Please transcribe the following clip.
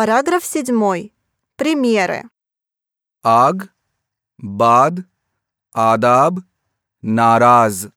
Параграф 7. Примеры. Аг, бад, адаб, нараз.